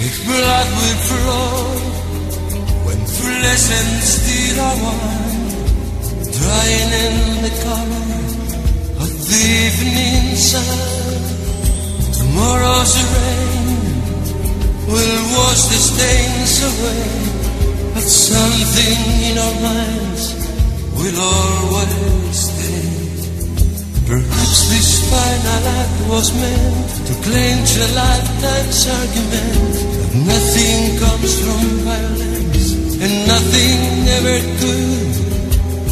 Its blood will flow when flesh and steel are one, drying in the color of the evening sun. Tomorrow's rain will wash the stains away, but something in our minds will always stay. Was meant to clinch a lifetime's argument that nothing comes from violence and nothing ever could.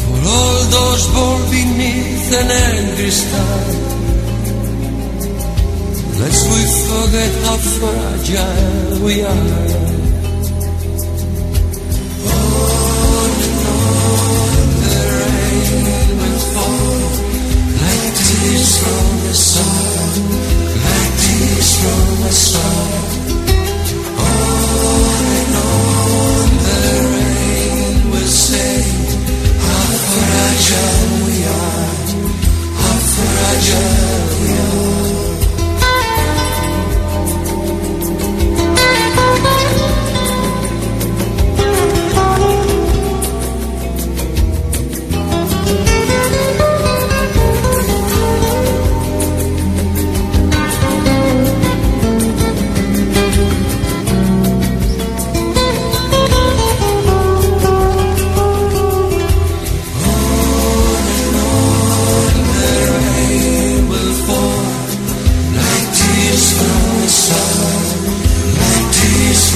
For all those born beneath an angry star, lest we forget how fragile we are.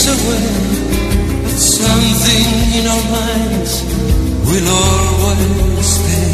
is aware that something in our minds will always stay.